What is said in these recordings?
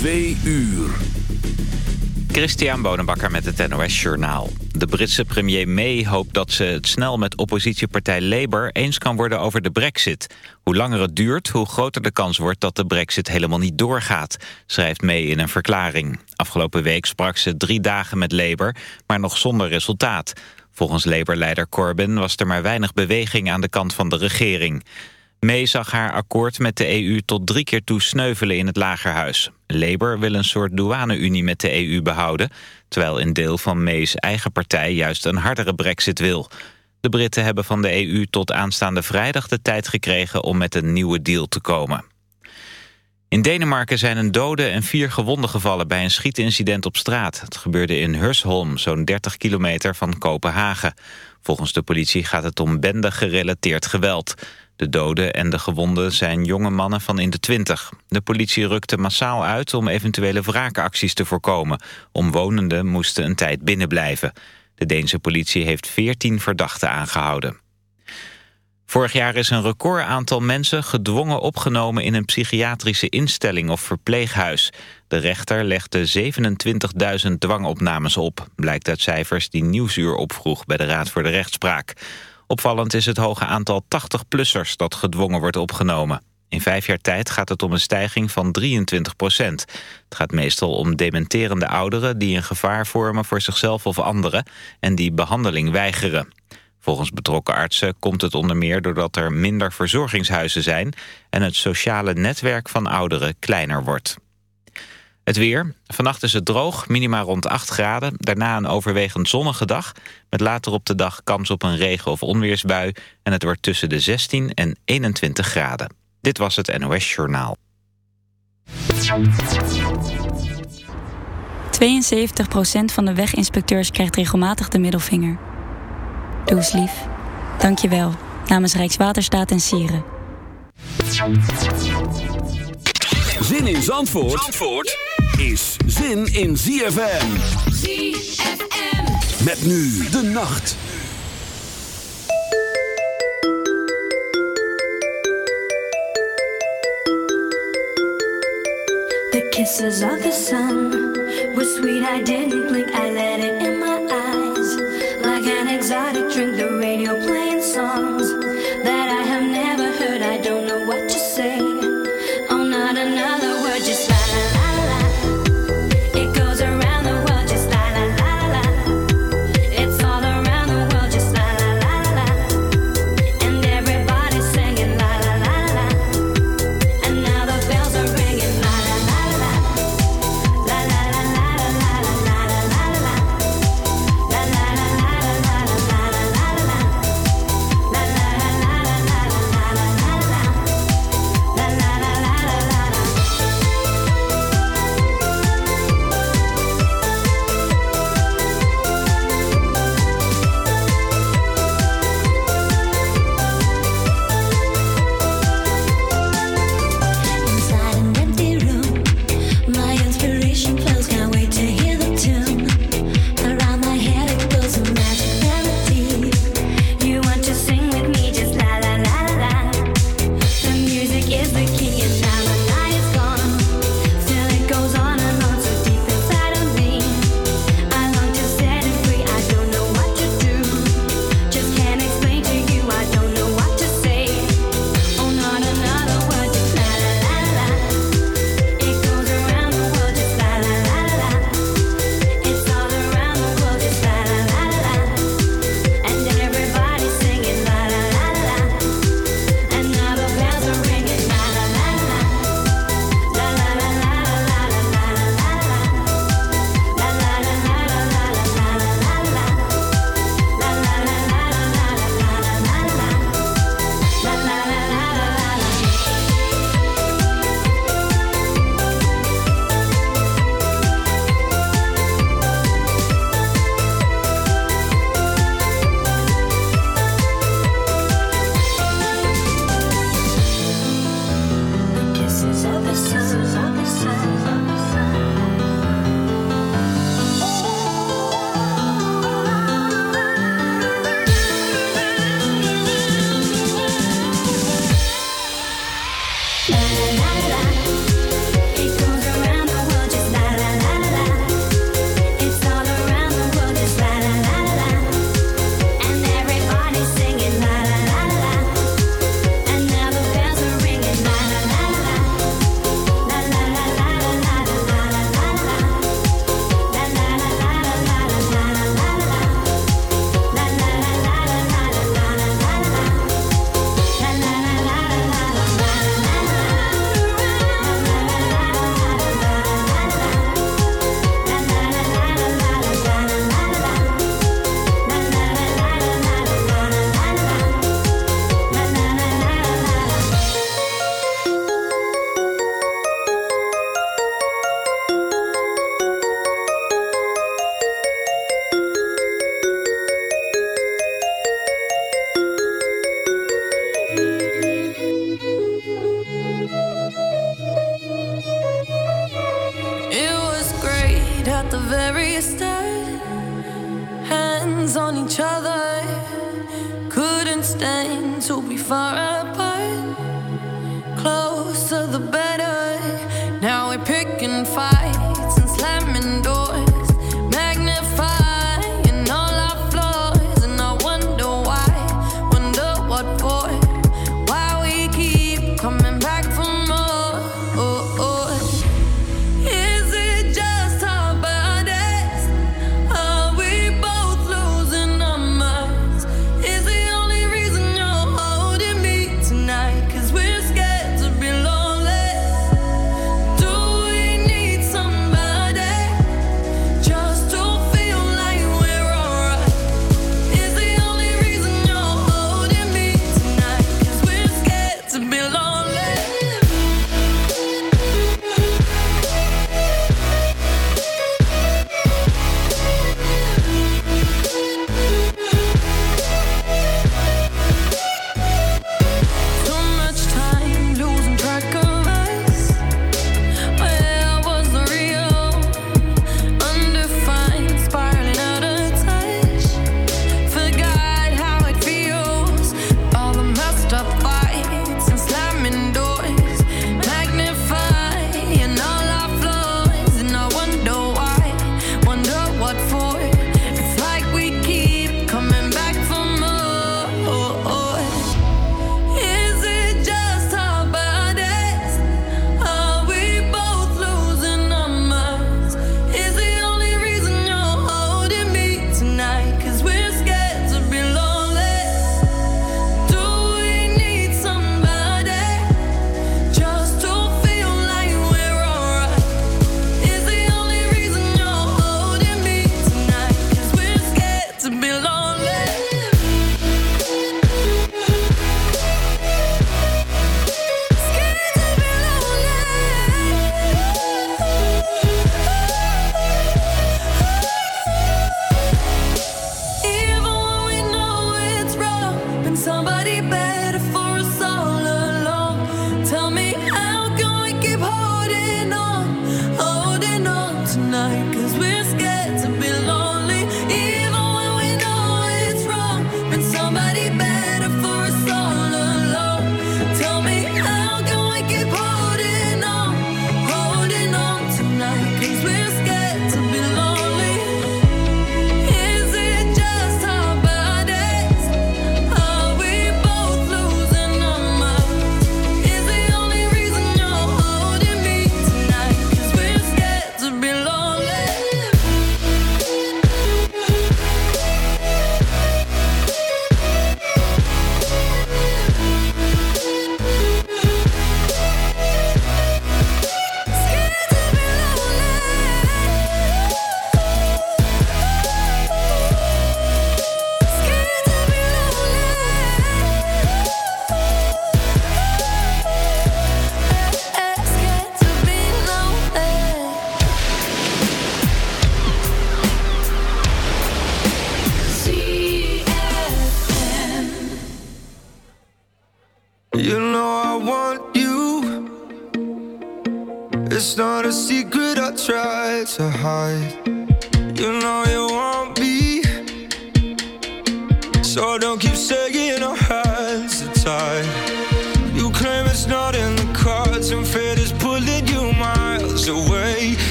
Twee uur. Christian Bonenbakker met het NOS Journaal. De Britse premier May hoopt dat ze het snel met oppositiepartij Labour... eens kan worden over de brexit. Hoe langer het duurt, hoe groter de kans wordt dat de brexit helemaal niet doorgaat... schrijft May in een verklaring. Afgelopen week sprak ze drie dagen met Labour, maar nog zonder resultaat. Volgens Labour-leider Corbyn was er maar weinig beweging aan de kant van de regering. May zag haar akkoord met de EU tot drie keer toe sneuvelen in het lagerhuis. Labour wil een soort douane-unie met de EU behouden... terwijl een deel van May's eigen partij juist een hardere brexit wil. De Britten hebben van de EU tot aanstaande vrijdag de tijd gekregen... om met een nieuwe deal te komen. In Denemarken zijn een dode en vier gewonden gevallen bij een schietincident op straat. Het gebeurde in Hursholm, zo'n 30 kilometer van Kopenhagen. Volgens de politie gaat het om bende gerelateerd geweld. De doden en de gewonden zijn jonge mannen van in de twintig. De politie rukte massaal uit om eventuele wraakacties te voorkomen. Omwonenden moesten een tijd binnenblijven. De Deense politie heeft 14 verdachten aangehouden. Vorig jaar is een record aantal mensen gedwongen opgenomen... in een psychiatrische instelling of verpleeghuis. De rechter legde 27.000 dwangopnames op... blijkt uit cijfers die Nieuwsuur opvroeg bij de Raad voor de Rechtspraak. Opvallend is het hoge aantal 80-plussers dat gedwongen wordt opgenomen. In vijf jaar tijd gaat het om een stijging van 23 procent. Het gaat meestal om dementerende ouderen die een gevaar vormen voor zichzelf of anderen en die behandeling weigeren. Volgens betrokken artsen komt het onder meer doordat er minder verzorgingshuizen zijn en het sociale netwerk van ouderen kleiner wordt. Het weer. Vannacht is het droog, minima rond 8 graden. Daarna een overwegend zonnige dag. Met later op de dag kans op een regen- of onweersbui. En het wordt tussen de 16 en 21 graden. Dit was het NOS Journaal. 72% van de weginspecteurs krijgt regelmatig de middelvinger. Does lief. Dank je wel. Namens Rijkswaterstaat en Sieren. Zin in Zandvoort? Zandvoort? is zin in ZFM. ZFM. Met nu de nacht. The kisses of the sun were sweet, I didn't blink, I let it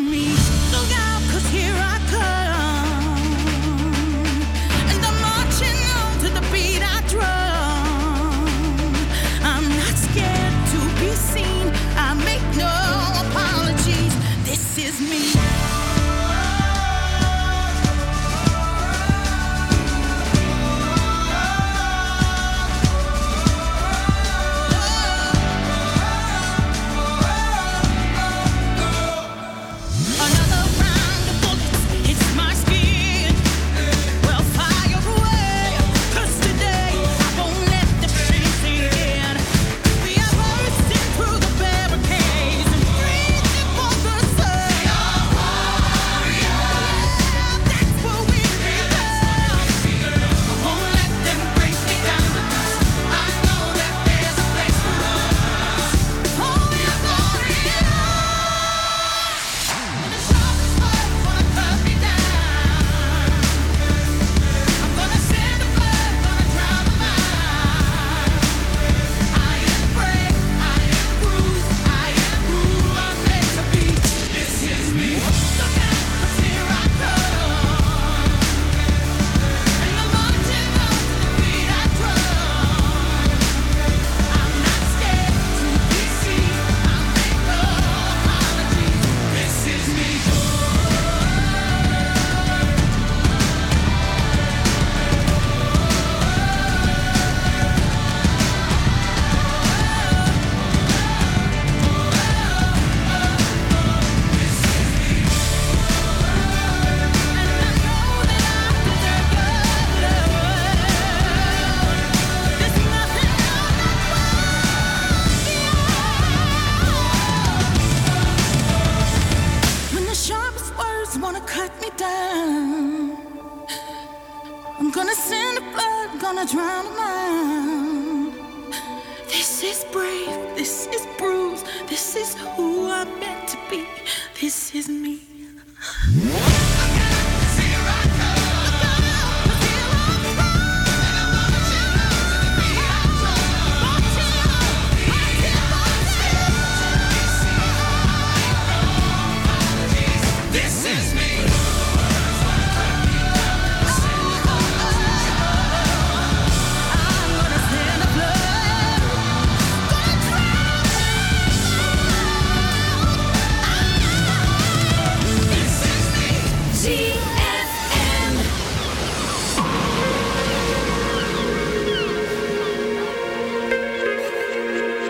me.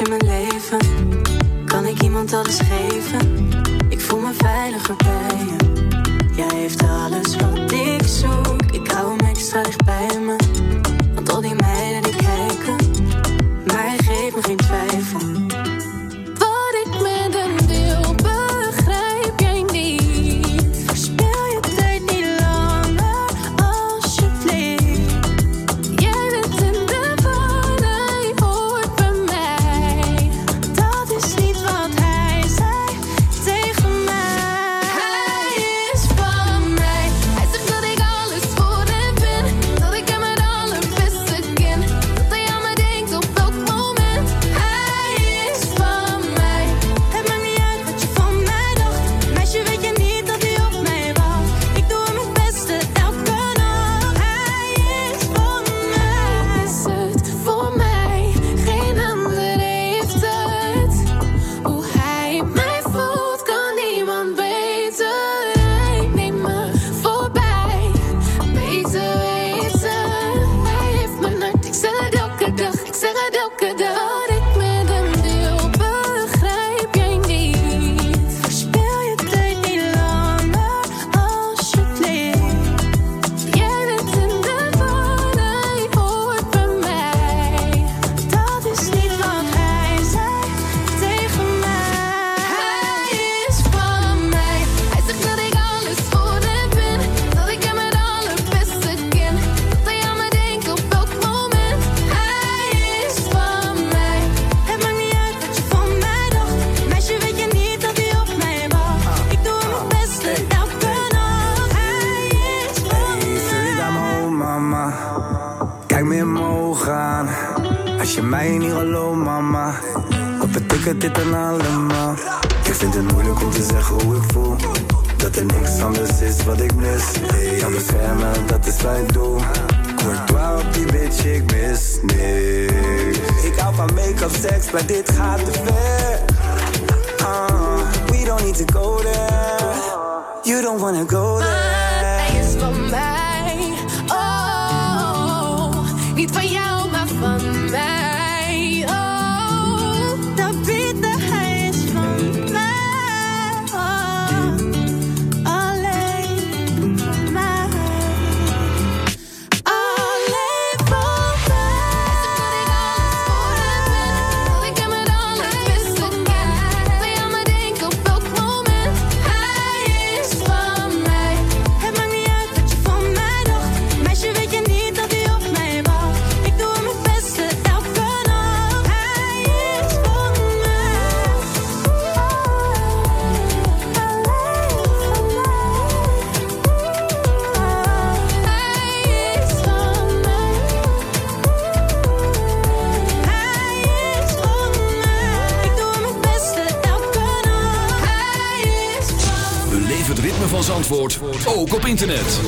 in mijn leven. Kan ik iemand alles geven? Ik voel me veiliger bij je. Jij heeft alles wat ik het dit en allemaal. Ik vind het moeilijk om te zeggen hoe ik voel. Dat er niks anders is wat ik mis. Ik kan beschermen, dat is mijn doel. Courtois op die bitch, ik mis niks. Ik hou van make-up, seks, maar dit gaat te ver. Uh, we don't need to go there. You don't wanna go there. Hij is van mij. Oh, niet van jou, maar van mij. ook op internet.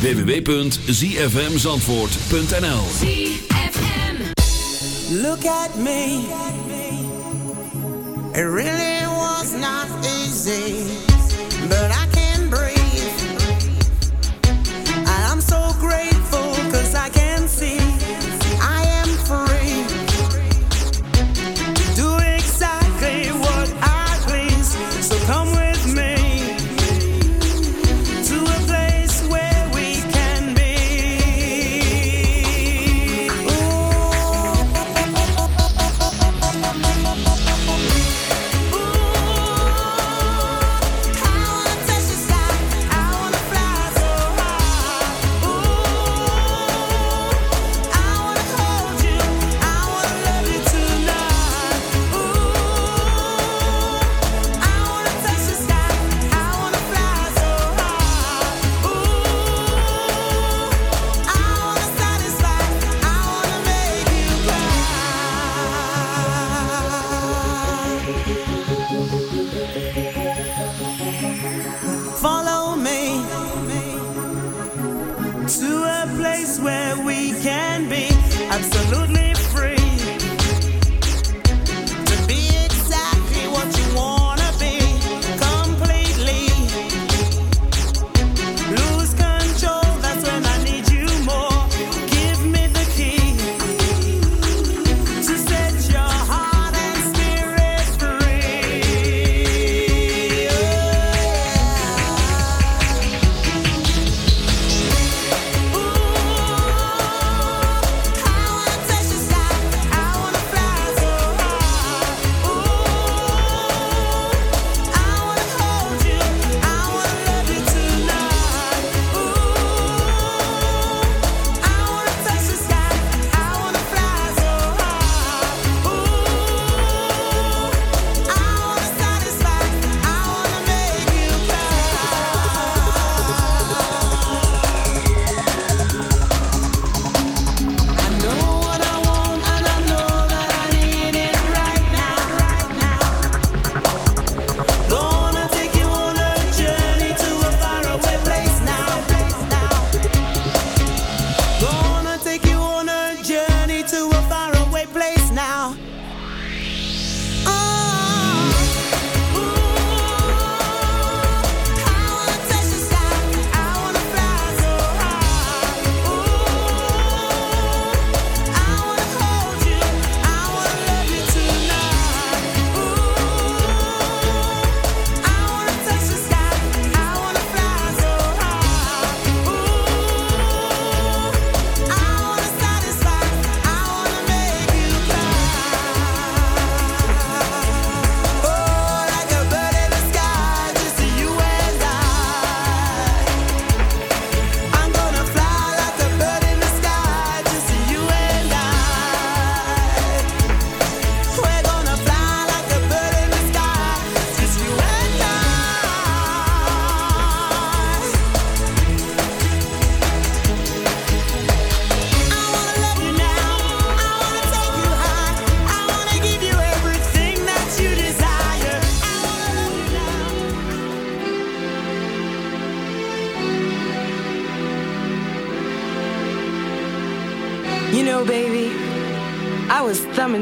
www.zfmzandvoort.nl Look at me. It really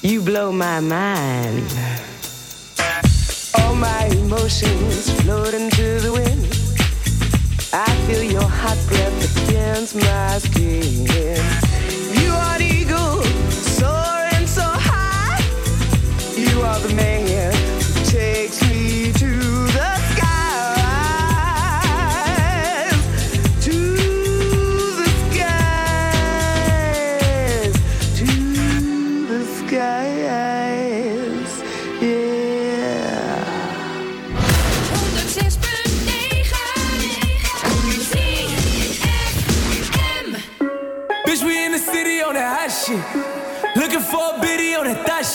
You blow my mind. All my emotions floating to the wind. I feel your hot breath against my skin. You are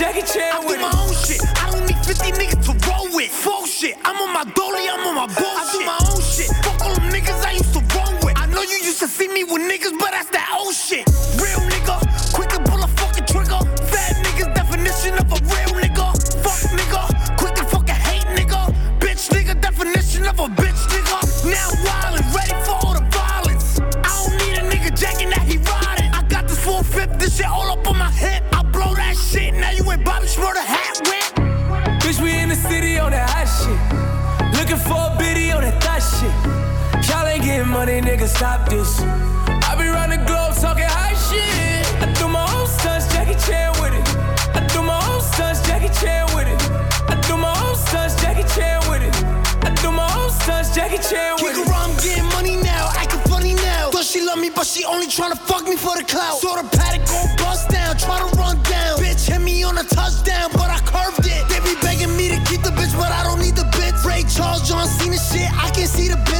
Jackie Chan I with do my own shit. I don't need 50 niggas to roll with. Full shit. I'm on my dolly, I'm on my bullshit. I do my own shit. Fuck all them niggas I used to roll with. I know you used to see me with niggas, but that's that old shit. money, nigga, stop this. I be round the globe talking high shit. I threw my own stunts, Jackie Chan with it. I threw my own stunts, Jackie Chan with it. I threw my own stunts, Jackie Chan with it. I threw my own stunts, Jackie Chan with it. Kick I'm getting money now, acting funny now. Thought she love me, but she only trying to fuck me for the clout. Saw the paddock go bust down, try to run down. Bitch hit me on a touchdown, but I curved it. They be begging me to keep the bitch, but I don't need the bitch. Ray Charles, John Cena shit, I can not see the bitch.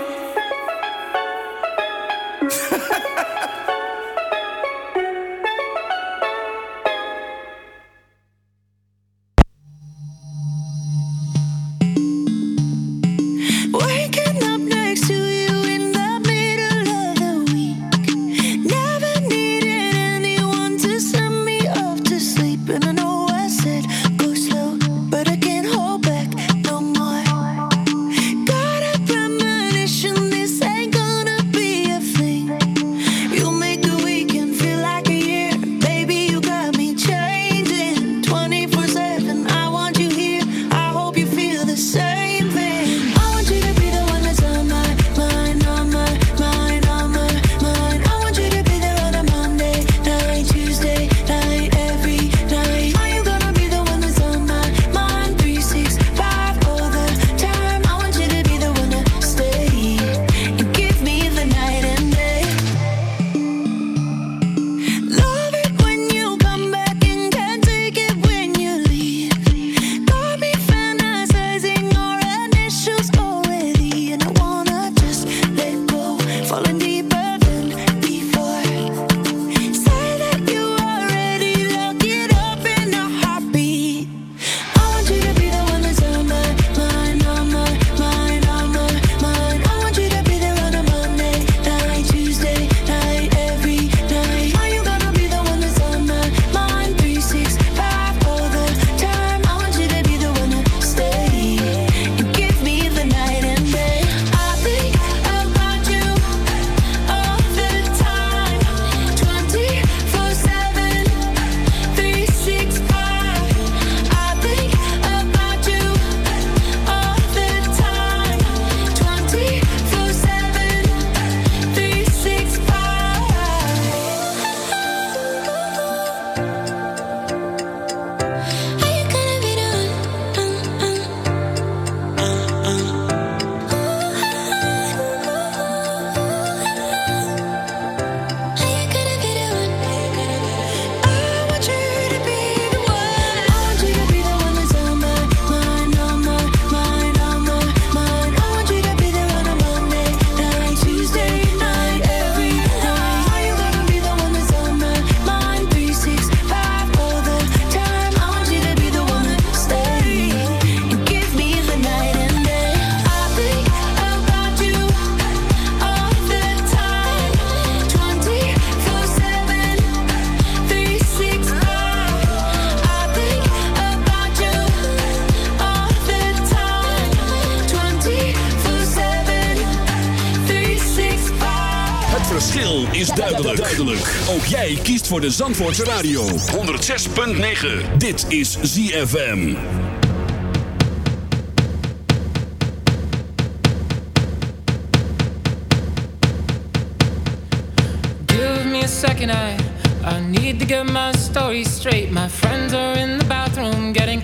is duidelijk. duidelijk. Ook jij kiest voor de Zandvoortse Radio. 106.9. Dit is ZFM. Give me a second, I, I need to get my story straight. My friends are in the bathroom getting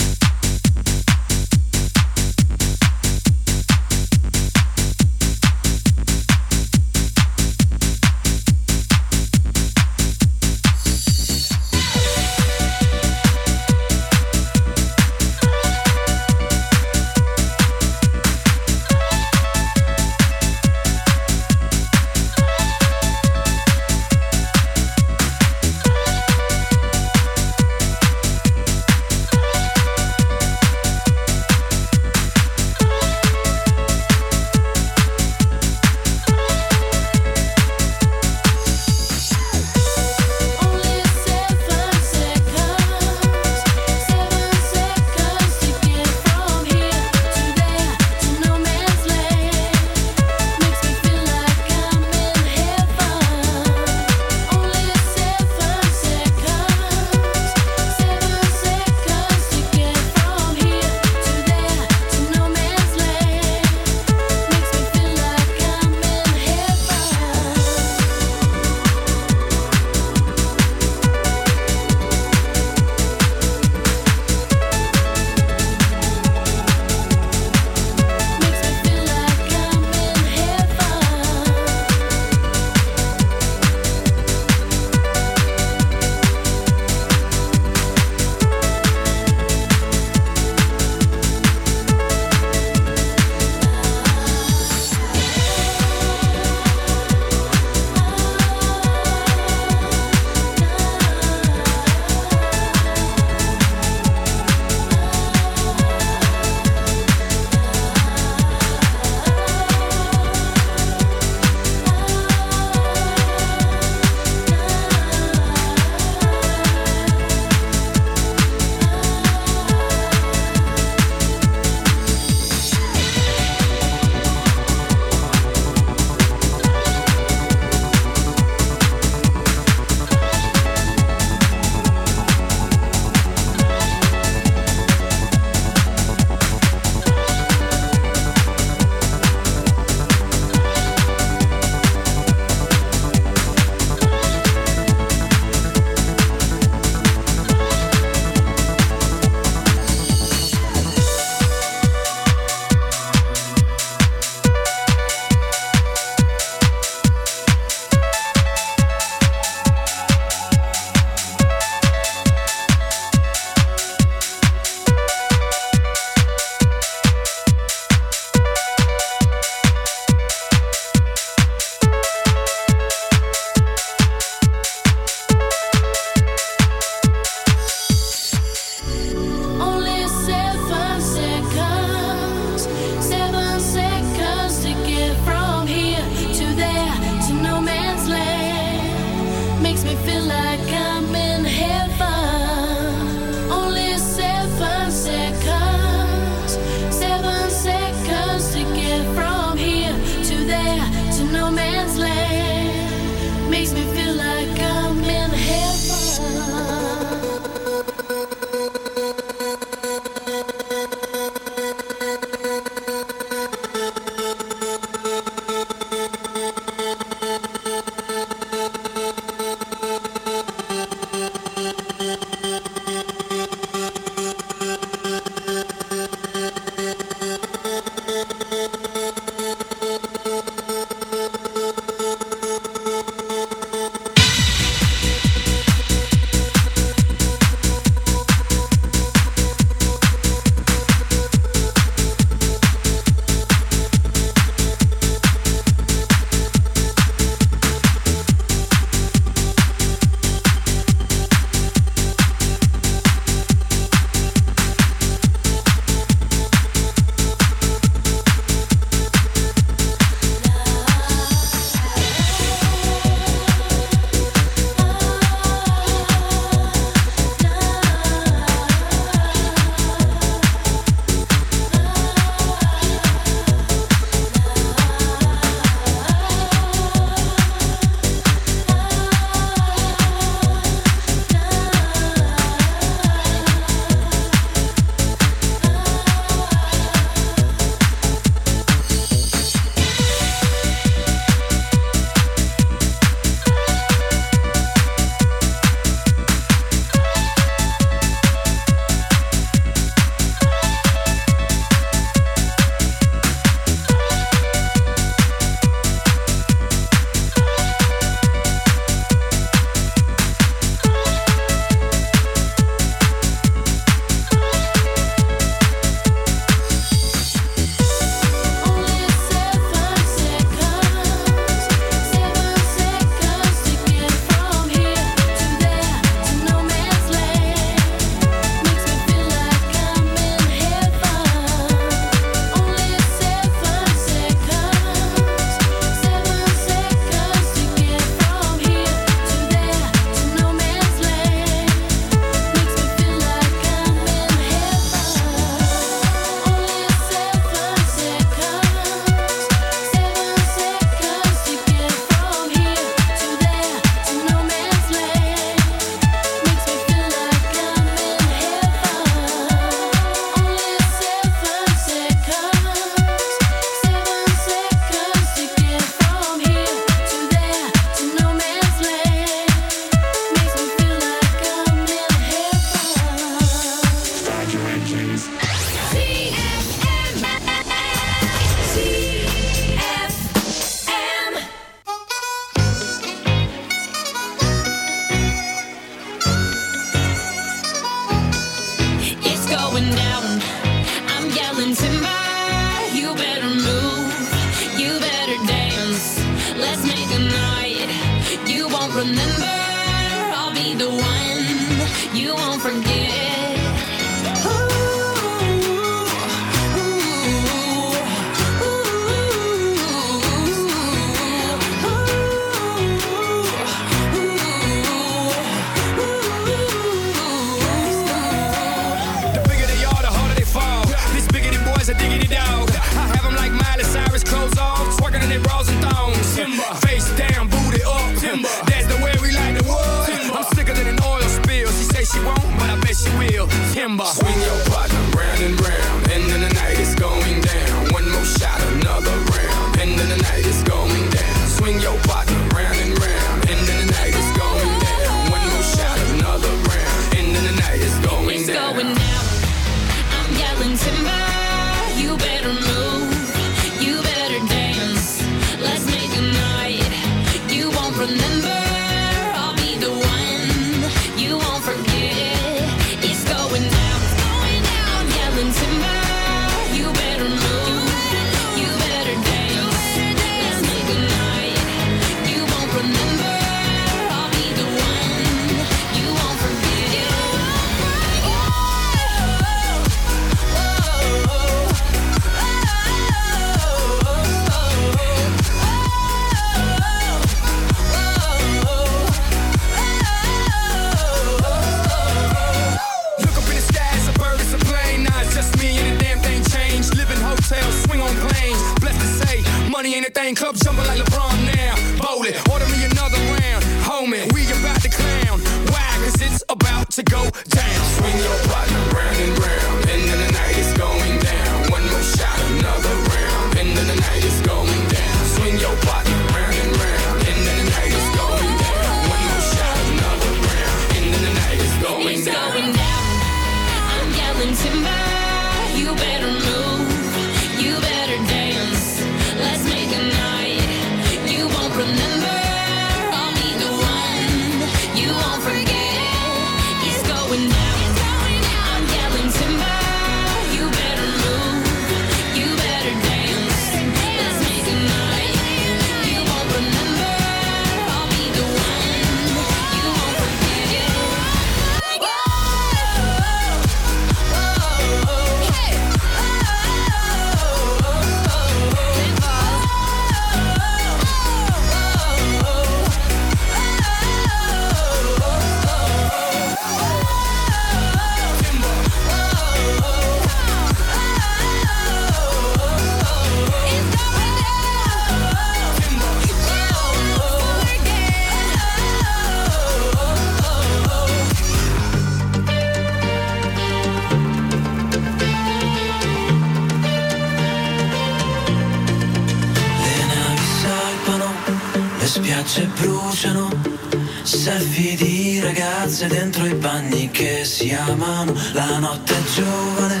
compagni che si amano, la notte è giovane,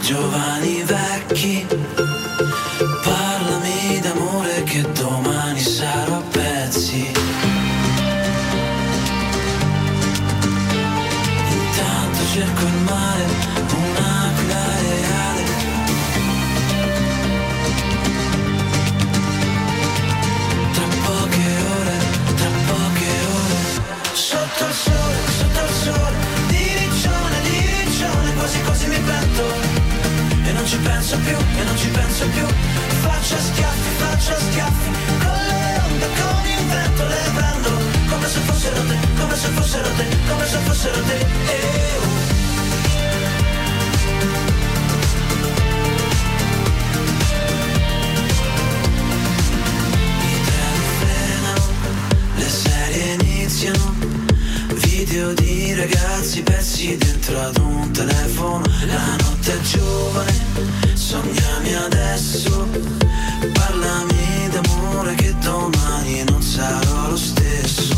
giovani vecchi più e non ci penso più Faccio schiaffi, faccio schiaffi Con le onde, con il vento le prendo Come se fossero te, come se fossero te, come se fossero te eh, oh. le serie iniziano Video di ragazzi persi dentro ad un telefono La notte è giovane Sognami adesso, parlami d'amore che domani non sarò lo stesso